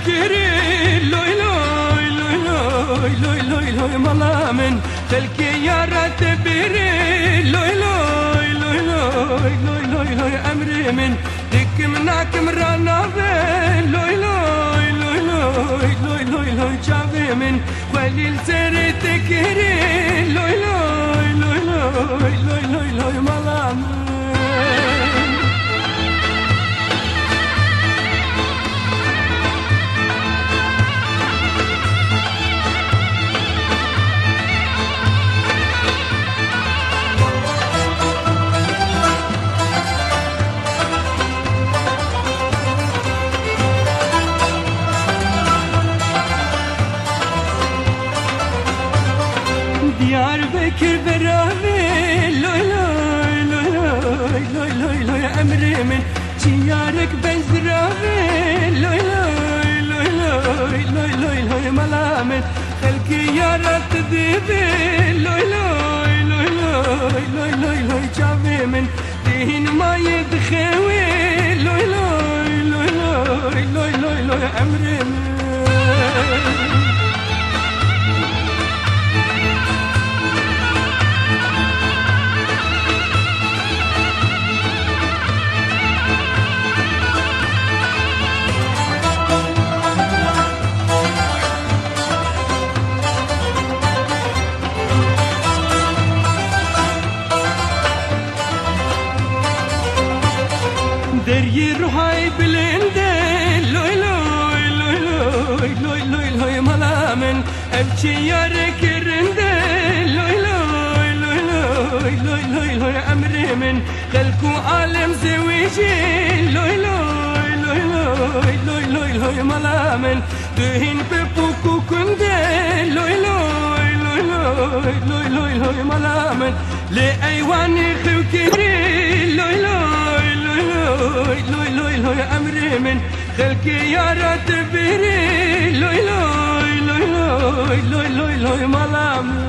تفكيري لوي لوي لوي لوي لوي لوي لوي ملامن تلكي يا رتبيري لوي لوي لوي لوي لوي لوي لوي أمري من ديك مناك مرانا لوي لوي لوي لوي لوي لوي لوي شافي من وليل سري تكيري لوي لوي لوي لوي لوي لوي ملامن Bekir beravi Loy loy loy loy loy loy loy emrimin Çiyarek ben ziravi Loy loy loy loy loy loy loy malamet Halki yarat dibi Loy loy loy loy loy loy loy çavimin Dihin mayed khewi Loy loy loy loy loy loy emrimin روحي بلنده لوي لوي لوي لوي لوي لوي لوي ملا من ابكي يا ركرنده لوي لوي لوي لوي لوي لوي لوي امري من خلكو عالم زويجي لوي لوي لوي لوي لوي لوي لوي ملا من دهين ببوكو كنده لوي لوي لوي لوي لوي لوي لوي ملا من لأيواني خوكري لوي لوي لوي لوي لوي لوي لوي أمري من خلقي يا رتبري لوي لوي لوي لوي لوي لوي لوي ملامي